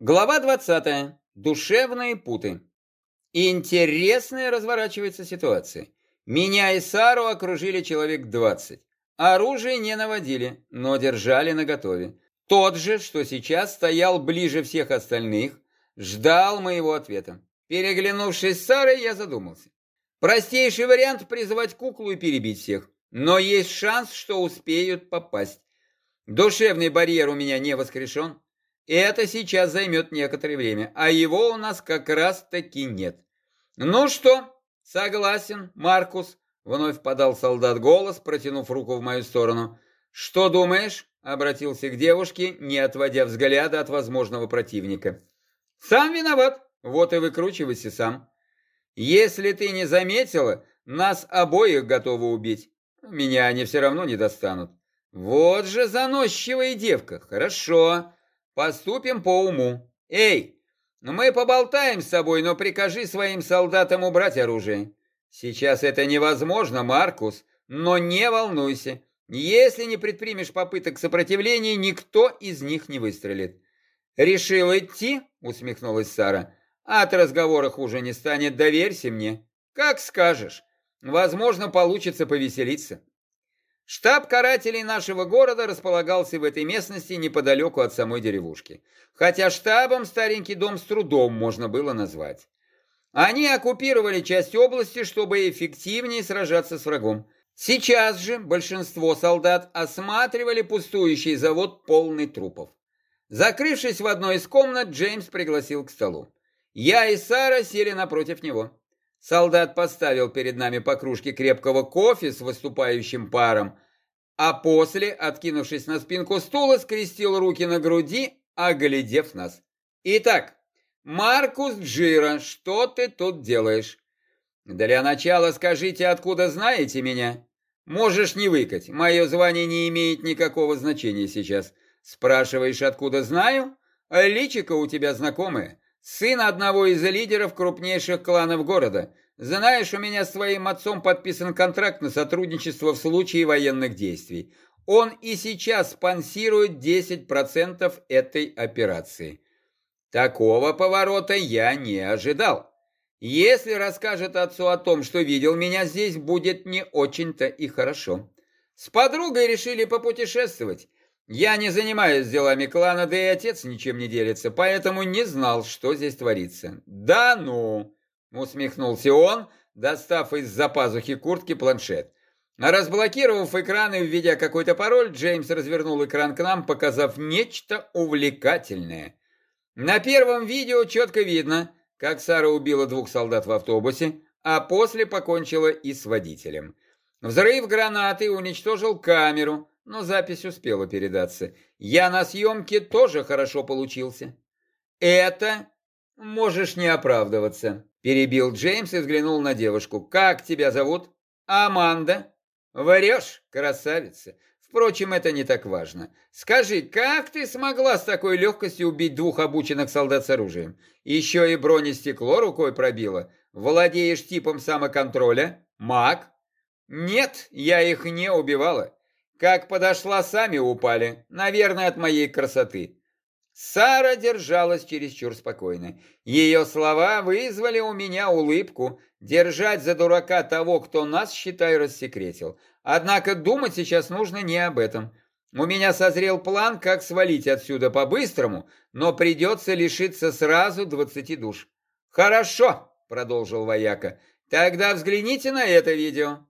Глава 20. Душевные путы. Интересная разворачивается ситуация. Меня и Сару окружили человек 20. Оружие не наводили, но держали наготове. Тот же, что сейчас стоял ближе всех остальных, ждал моего ответа. Переглянувшись с Сарой, я задумался. Простейший вариант призывать куклу и перебить всех. Но есть шанс, что успеют попасть. Душевный барьер у меня не воскрешен. Это сейчас займет некоторое время, а его у нас как раз-таки нет. Ну что, согласен, Маркус, вновь подал солдат голос, протянув руку в мою сторону. Что думаешь? Обратился к девушке, не отводя взгляда от возможного противника. Сам виноват, вот и выкручивайся сам. Если ты не заметила, нас обоих готовы убить. Меня они все равно не достанут. Вот же заносчивая девка, хорошо. Поступим по уму. Эй, мы поболтаем с тобой, но прикажи своим солдатам убрать оружие. Сейчас это невозможно, Маркус, но не волнуйся. Если не предпримешь попыток сопротивления, никто из них не выстрелит. Решил идти? Усмехнулась Сара. От разговора хуже не станет, доверься мне. Как скажешь. Возможно, получится повеселиться. Штаб карателей нашего города располагался в этой местности неподалеку от самой деревушки. Хотя штабом старенький дом с трудом можно было назвать. Они оккупировали часть области, чтобы эффективнее сражаться с врагом. Сейчас же большинство солдат осматривали пустующий завод полный трупов. Закрывшись в одной из комнат, Джеймс пригласил к столу. Я и Сара сели напротив него. Солдат поставил перед нами по кружке крепкого кофе с выступающим паром, а после, откинувшись на спинку стула, скрестил руки на груди, оглядев нас. «Итак, Маркус Джира, что ты тут делаешь?» «Для начала скажите, откуда знаете меня?» «Можешь не выкать, мое звание не имеет никакого значения сейчас. Спрашиваешь, откуда знаю? Личико у тебя знакомое. Сын одного из лидеров крупнейших кланов города. Знаешь, у меня с твоим отцом подписан контракт на сотрудничество в случае военных действий. Он и сейчас спонсирует 10% этой операции. Такого поворота я не ожидал. Если расскажет отцу о том, что видел меня здесь, будет не очень-то и хорошо. С подругой решили попутешествовать. Я не занимаюсь делами клана, да и отец ничем не делится, поэтому не знал, что здесь творится. Да ну, усмехнулся он, достав из-за пазухи куртки планшет. Разблокировав экран и введя какой-то пароль, Джеймс развернул экран к нам, показав нечто увлекательное. На первом видео четко видно, как Сара убила двух солдат в автобусе, а после покончила и с водителем. Взрыв гранаты уничтожил камеру, но запись успела передаться. Я на съемке тоже хорошо получился. Это можешь не оправдываться, перебил Джеймс и взглянул на девушку. Как тебя зовут? Аманда. Врешь, красавица. Впрочем, это не так важно. Скажи, как ты смогла с такой легкостью убить двух обученных солдат с оружием? Еще и бронестекло рукой пробила. Владеешь типом самоконтроля? Маг? Нет, я их не убивала. Как подошла, сами упали. Наверное, от моей красоты. Сара держалась чересчур спокойно. Ее слова вызвали у меня улыбку. Держать за дурака того, кто нас, считай, рассекретил. Однако думать сейчас нужно не об этом. У меня созрел план, как свалить отсюда по-быстрому, но придется лишиться сразу двадцати душ. «Хорошо», — продолжил вояка, — «тогда взгляните на это видео».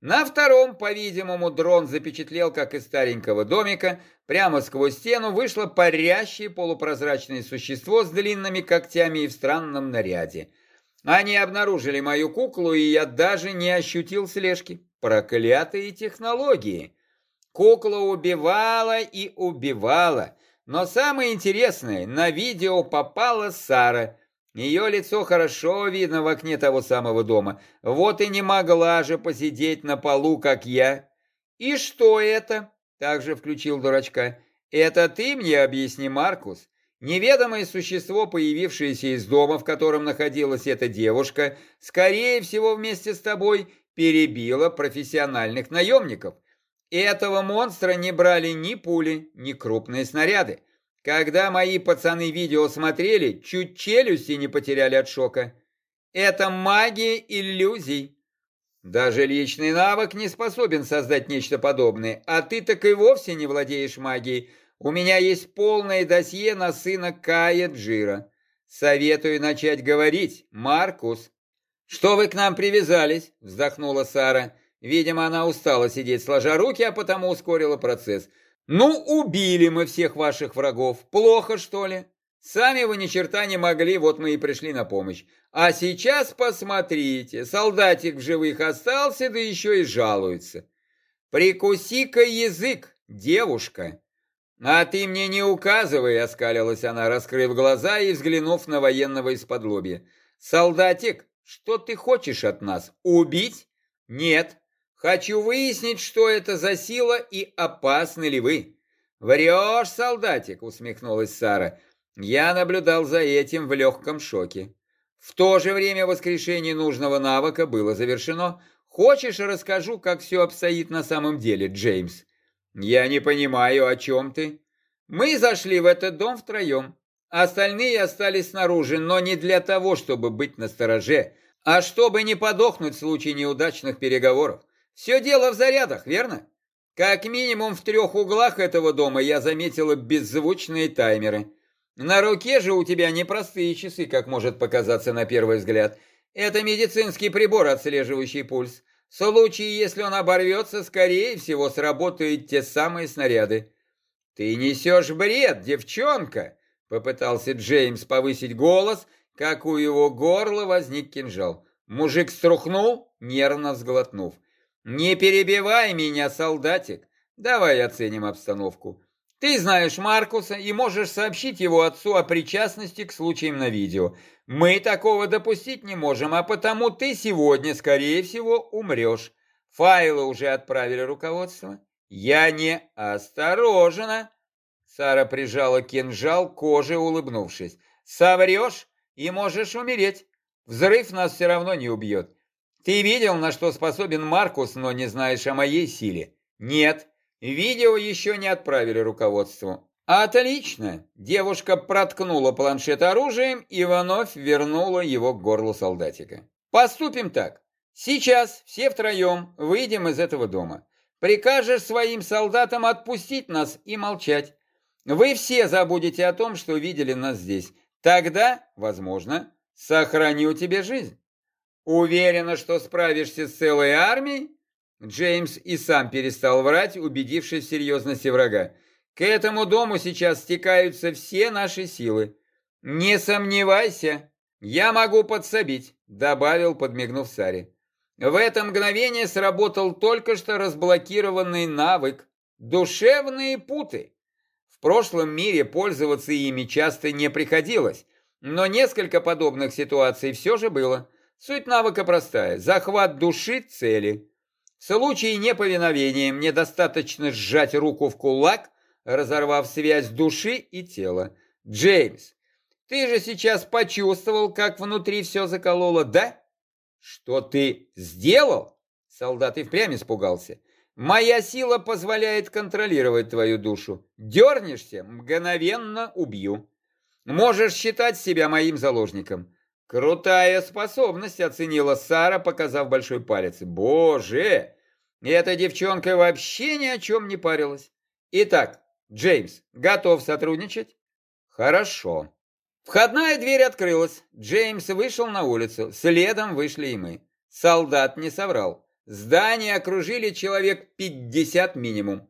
На втором, по-видимому, дрон запечатлел, как из старенького домика, прямо сквозь стену вышло парящее полупрозрачное существо с длинными когтями и в странном наряде. Они обнаружили мою куклу, и я даже не ощутил слежки. Проклятые технологии. Кукла убивала и убивала. Но самое интересное, на видео попала Сара – ее лицо хорошо видно в окне того самого дома. Вот и не могла же посидеть на полу, как я. И что это? Также включил дурачка. Это ты мне объясни, Маркус. Неведомое существо, появившееся из дома, в котором находилась эта девушка, скорее всего вместе с тобой перебило профессиональных наемников. Этого монстра не брали ни пули, ни крупные снаряды. Когда мои пацаны видео смотрели, чуть челюсти не потеряли от шока. Это магия иллюзий. Даже личный навык не способен создать нечто подобное, а ты так и вовсе не владеешь магией. У меня есть полное досье на сына Кая Джира. Советую начать говорить, Маркус. Что вы к нам привязались? Вздохнула Сара. Видимо, она устала сидеть сложа руки, а потому ускорила процесс. Ну, убили мы всех ваших врагов. Плохо, что ли? Сами вы ни черта не могли, вот мы и пришли на помощь. А сейчас посмотрите, солдатик в живых остался, да еще и жалуется. Прикуси-ка язык, девушка. А ты мне не указывай, оскалилась она, раскрыв глаза и взглянув на военного из-под лобья. Солдатик, что ты хочешь от нас? Убить? Нет. Хочу выяснить, что это за сила и опасны ли вы. Врешь, солдатик, усмехнулась Сара. Я наблюдал за этим в легком шоке. В то же время воскрешение нужного навыка было завершено. Хочешь, расскажу, как все обстоит на самом деле, Джеймс? Я не понимаю, о чем ты. Мы зашли в этот дом втроем. Остальные остались снаружи, но не для того, чтобы быть настороже, а чтобы не подохнуть в случае неудачных переговоров. Все дело в зарядах, верно? Как минимум в трех углах этого дома я заметила беззвучные таймеры. На руке же у тебя непростые часы, как может показаться на первый взгляд. Это медицинский прибор, отслеживающий пульс. В случае, если он оборвется, скорее всего, сработают те самые снаряды. «Ты несешь бред, девчонка!» Попытался Джеймс повысить голос, как у его горла возник кинжал. Мужик струхнул, нервно сглотнув. «Не перебивай меня, солдатик. Давай оценим обстановку. Ты знаешь Маркуса и можешь сообщить его отцу о причастности к случаям на видео. Мы такого допустить не можем, а потому ты сегодня, скорее всего, умрешь. Файлы уже отправили руководство. Я не осторожна. Сара прижала кинжал к коже, улыбнувшись. Соврешь и можешь умереть. Взрыв нас все равно не убьет. Ты видел, на что способен Маркус, но не знаешь о моей силе? Нет. Видео еще не отправили руководству. Отлично. Девушка проткнула планшет оружием и вновь вернула его к горлу солдатика. Поступим так. Сейчас все втроем выйдем из этого дома. Прикажешь своим солдатам отпустить нас и молчать. Вы все забудете о том, что видели нас здесь. Тогда, возможно, сохраню тебе жизнь. Уверена, что справишься с целой армией? Джеймс и сам перестал врать, убедившись в серьезности врага. К этому дому сейчас стекаются все наши силы. Не сомневайся, я могу подсобить, добавил, подмигнув Саре. В это мгновение сработал только что разблокированный навык «Душевные путы». В прошлом мире пользоваться ими часто не приходилось, но несколько подобных ситуаций все же было. Суть навыка простая – захват души цели. В случае неповиновения мне достаточно сжать руку в кулак, разорвав связь души и тела. Джеймс, ты же сейчас почувствовал, как внутри все закололо, да? Что ты сделал? Солдат и впрямь испугался. Моя сила позволяет контролировать твою душу. Дернешься, мгновенно убью. Можешь считать себя моим заложником. «Крутая способность», — оценила Сара, показав большой палец. «Боже! Эта девчонка вообще ни о чем не парилась. Итак, Джеймс, готов сотрудничать?» «Хорошо». Входная дверь открылась. Джеймс вышел на улицу. Следом вышли и мы. Солдат не соврал. Здание окружили человек 50 минимум.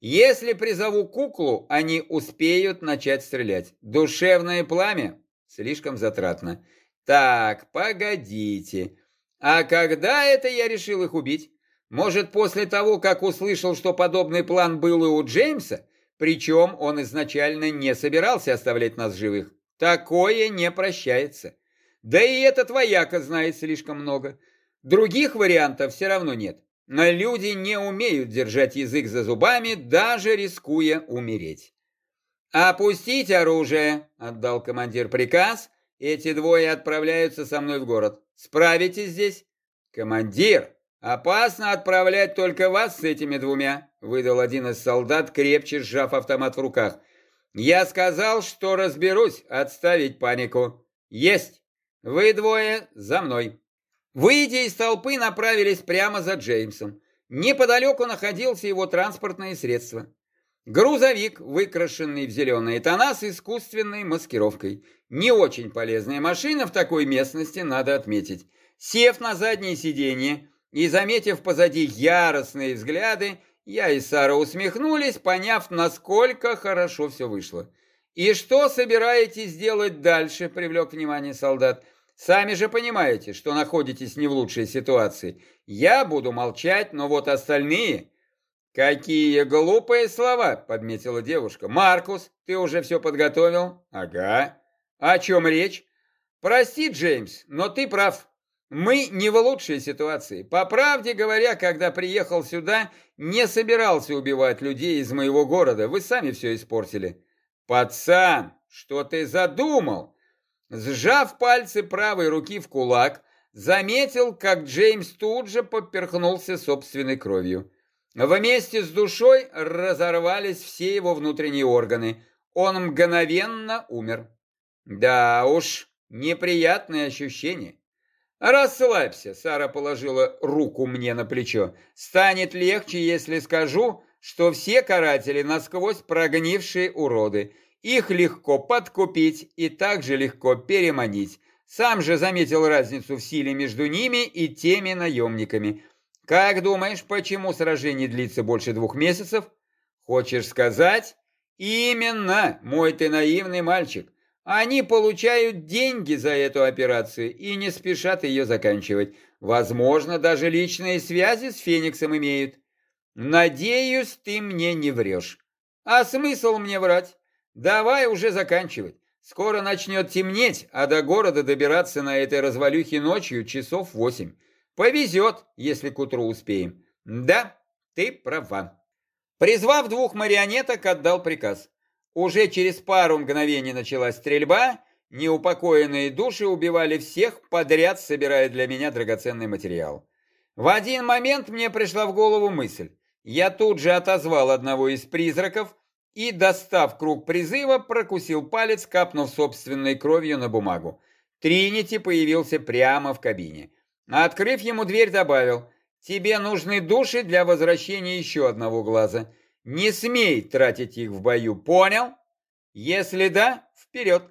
Если призову куклу, они успеют начать стрелять. Душевное пламя слишком затратно. Так, погодите. А когда это я решил их убить? Может, после того, как услышал, что подобный план был и у Джеймса? Причем он изначально не собирался оставлять нас живых. Такое не прощается. Да и этот вояка знает слишком много. Других вариантов все равно нет. Но люди не умеют держать язык за зубами, даже рискуя умереть. «Опустить оружие!» — отдал командир приказ, эти двое отправляются со мной в город. Справитесь здесь? Командир, опасно отправлять только вас с этими двумя, выдал один из солдат, крепче сжав автомат в руках. Я сказал, что разберусь, отставить панику. Есть. Вы двое за мной. Выйдя из толпы, направились прямо за Джеймсом. Неподалеку находился его транспортное средство. Грузовик, выкрашенный в зеленые тона с искусственной маскировкой. Не очень полезная машина в такой местности, надо отметить. Сев на заднее сиденье и заметив позади яростные взгляды, я и Сара усмехнулись, поняв, насколько хорошо все вышло. «И что собираетесь делать дальше?» – привлек внимание солдат. «Сами же понимаете, что находитесь не в лучшей ситуации. Я буду молчать, но вот остальные...» «Какие глупые слова!» – подметила девушка. «Маркус, ты уже все подготовил?» «Ага. О чем речь?» «Прости, Джеймс, но ты прав. Мы не в лучшей ситуации. По правде говоря, когда приехал сюда, не собирался убивать людей из моего города. Вы сами все испортили. Пацан, что ты задумал? Сжав пальцы правой руки в кулак, заметил, как Джеймс тут же поперхнулся собственной кровью. Вместе с душой разорвались все его внутренние органы. Он мгновенно умер. Да уж, неприятное ощущение. «Расслабься», — Сара положила руку мне на плечо. «Станет легче, если скажу, что все каратели насквозь прогнившие уроды. Их легко подкупить и также легко переманить. Сам же заметил разницу в силе между ними и теми наемниками. Как думаешь, почему сражение длится больше двух месяцев? Хочешь сказать? Именно, мой ты наивный мальчик. Они получают деньги за эту операцию и не спешат ее заканчивать. Возможно, даже личные связи с Фениксом имеют. Надеюсь, ты мне не врешь. А смысл мне врать? Давай уже заканчивать. Скоро начнет темнеть, а до города добираться на этой развалюхе ночью часов восемь. Повезет, если к утру успеем. Да, ты права. Призвав двух марионеток, отдал приказ. Уже через пару мгновений началась стрельба, неупокоенные души убивали всех подряд, собирая для меня драгоценный материал. В один момент мне пришла в голову мысль. Я тут же отозвал одного из призраков и, достав круг призыва, прокусил палец, капнув собственной кровью на бумагу. Тринити появился прямо в кабине. Открыв ему дверь, добавил, «Тебе нужны души для возвращения еще одного глаза. Не смей тратить их в бою, понял? Если да, вперед.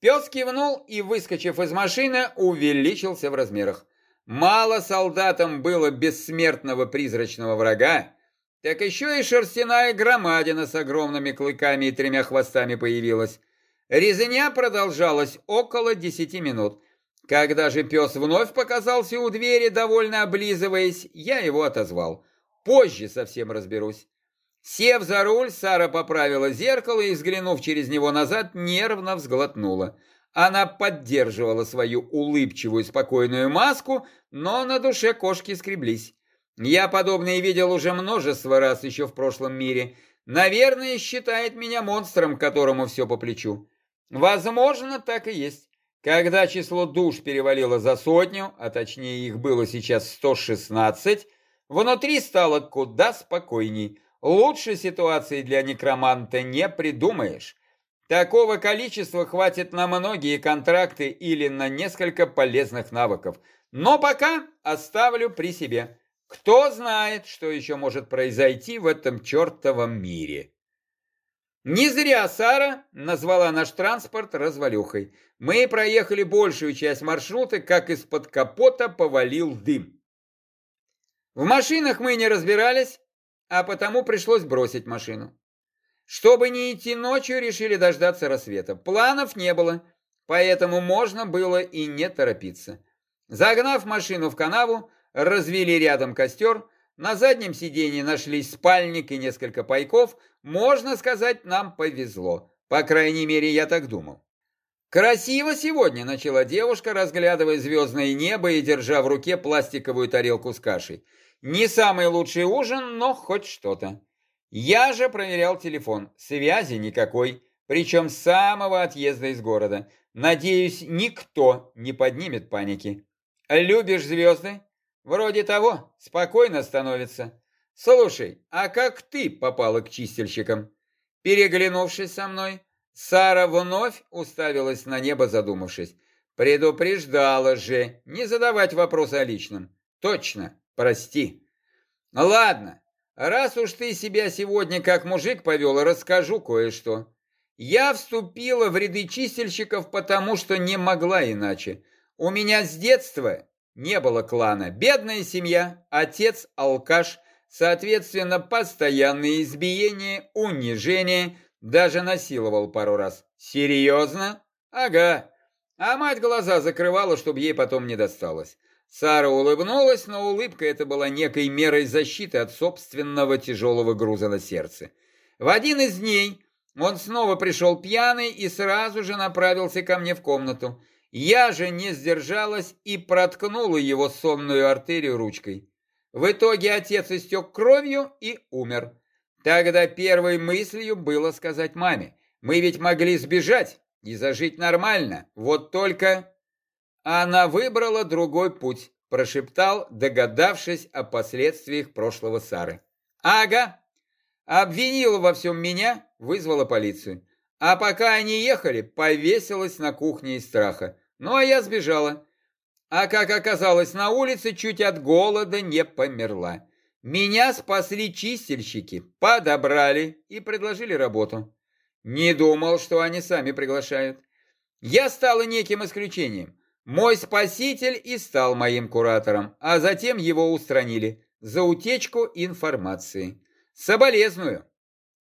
Пес кивнул и, выскочив из машины, увеличился в размерах. Мало солдатам было бессмертного призрачного врага, так еще и шерстяная громадина с огромными клыками и тремя хвостами появилась. Резня продолжалась около десяти минут. Когда же пес вновь показался у двери, довольно облизываясь, я его отозвал. Позже совсем разберусь. Сев за руль, Сара поправила зеркало и, взглянув через него назад, нервно взглотнула. Она поддерживала свою улыбчивую спокойную маску, но на душе кошки скреблись. Я подобное видел уже множество раз еще в прошлом мире. Наверное, считает меня монстром, которому все по плечу. Возможно, так и есть. Когда число душ перевалило за сотню, а точнее их было сейчас 116, внутри стало куда спокойней. Лучшей ситуации для некроманта не придумаешь. Такого количества хватит на многие контракты или на несколько полезных навыков. Но пока оставлю при себе. Кто знает, что еще может произойти в этом чертовом мире. Не зря Сара назвала наш транспорт развалюхой. Мы проехали большую часть маршрута, как из-под капота повалил дым. В машинах мы не разбирались, а потому пришлось бросить машину. Чтобы не идти ночью, решили дождаться рассвета. Планов не было, поэтому можно было и не торопиться. Загнав машину в канаву, развели рядом костер, на заднем сиденье нашлись спальник и несколько пайков, можно сказать, нам повезло. По крайней мере, я так думал. «Красиво сегодня», — начала девушка, разглядывая звездное небо и держа в руке пластиковую тарелку с кашей. Не самый лучший ужин, но хоть что-то. Я же проверял телефон. Связи никакой, причем с самого отъезда из города. Надеюсь, никто не поднимет паники. Любишь звезды? Вроде того, спокойно становится. Слушай, а как ты попала к чистильщикам? Переглянувшись со мной, Сара вновь уставилась на небо, задумавшись. Предупреждала же, не задавать вопросы о личном. Точно, прости. Ладно, раз уж ты себя сегодня как мужик повел, расскажу кое-что. Я вступила в ряды чистильщиков, потому что не могла иначе. У меня с детства не было клана. Бедная семья, отец алкаш, соответственно, постоянные избиения, унижения, даже насиловал пару раз. Серьезно? Ага. А мать глаза закрывала, чтобы ей потом не досталось. Сара улыбнулась, но улыбка эта была некой мерой защиты от собственного тяжелого груза на сердце. В один из дней он снова пришел пьяный и сразу же направился ко мне в комнату. Я же не сдержалась и проткнула его сонную артерию ручкой. В итоге отец истек кровью и умер. Тогда первой мыслью было сказать маме, мы ведь могли сбежать и зажить нормально, вот только... Она выбрала другой путь, прошептал, догадавшись о последствиях прошлого Сары. Ага, обвинила во всем меня, вызвала полицию. А пока они ехали, повесилась на кухне из страха. Ну, а я сбежала. А как оказалось, на улице чуть от голода не померла. Меня спасли чистильщики, подобрали и предложили работу. Не думал, что они сами приглашают. Я стала неким исключением. Мой спаситель и стал моим куратором, а затем его устранили за утечку информации. Соболезную.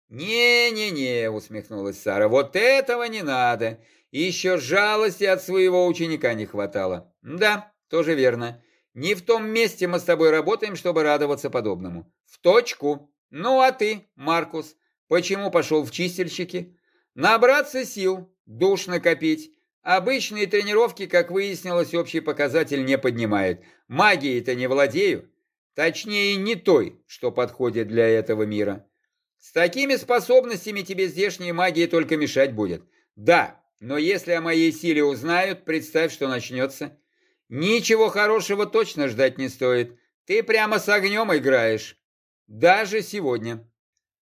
«Не-не-не», — усмехнулась Сара, — «вот этого не надо. Еще жалости от своего ученика не хватало». «Да, тоже верно. Не в том месте мы с тобой работаем, чтобы радоваться подобному. В точку. Ну а ты, Маркус, почему пошел в чистильщики? Набраться сил, душ накопить. Обычные тренировки, как выяснилось, общий показатель не поднимает. Магией-то не владею. Точнее, не той, что подходит для этого мира. С такими способностями тебе здешняя магия только мешать будет. Да, но если о моей силе узнают, представь, что начнется. Ничего хорошего точно ждать не стоит. Ты прямо с огнем играешь. Даже сегодня.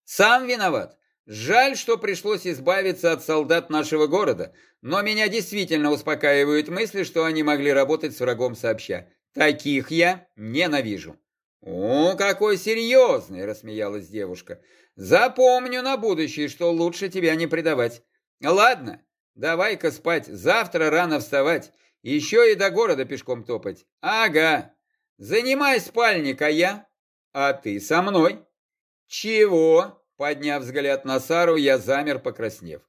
Сам виноват. Жаль, что пришлось избавиться от солдат нашего города, но меня действительно успокаивают мысли, что они могли работать с врагом сообща. Таких я ненавижу. «О, какой серьезный!» – рассмеялась девушка. «Запомню на будущее, что лучше тебя не предавать. Ладно, давай-ка спать, завтра рано вставать. Еще и до города пешком топать. Ага. Занимай спальник, а я? А ты со мной? Чего? Подняв взгляд на Сару, я замер, покраснев.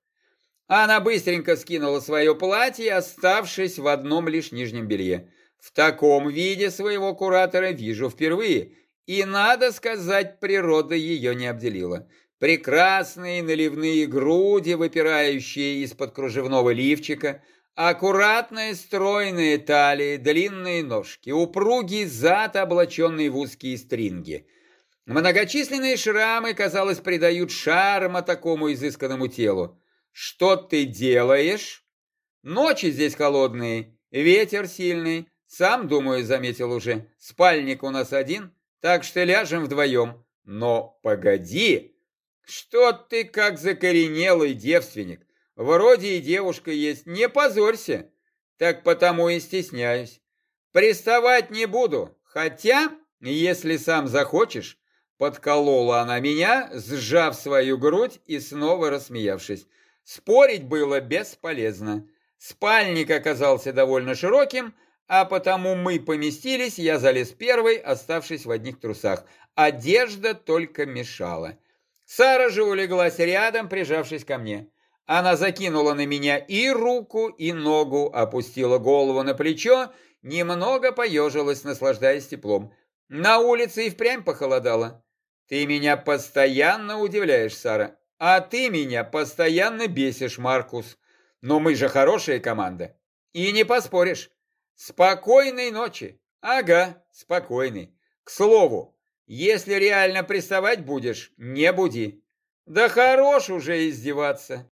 Она быстренько скинула свое платье, оставшись в одном лишь нижнем белье. В таком виде своего куратора вижу впервые, и, надо сказать, природа ее не обделила. Прекрасные наливные груди, выпирающие из-под кружевного лифчика – Аккуратные стройные талии, длинные ножки, упругий зад, облаченный в узкие стринги. Многочисленные шрамы, казалось, придают шарма такому изысканному телу. Что ты делаешь? Ночи здесь холодные, ветер сильный. Сам, думаю, заметил уже. Спальник у нас один, так что ляжем вдвоем. Но погоди, что ты как закоренелый девственник? Вроде и девушка есть, не позорься. Так потому и стесняюсь. Приставать не буду, хотя, если сам захочешь, подколола она меня, сжав свою грудь и снова рассмеявшись. Спорить было бесполезно. Спальник оказался довольно широким, а потому мы поместились, я залез первый, оставшись в одних трусах. Одежда только мешала. Сара же улеглась рядом, прижавшись ко мне. Она закинула на меня и руку, и ногу, опустила голову на плечо, немного поежилась, наслаждаясь теплом. На улице и впрямь похолодало. Ты меня постоянно удивляешь, Сара. А ты меня постоянно бесишь, Маркус. Но мы же хорошая команда. И не поспоришь. Спокойной ночи. Ага, спокойной. К слову, если реально приставать будешь, не буди. Да хорош уже издеваться.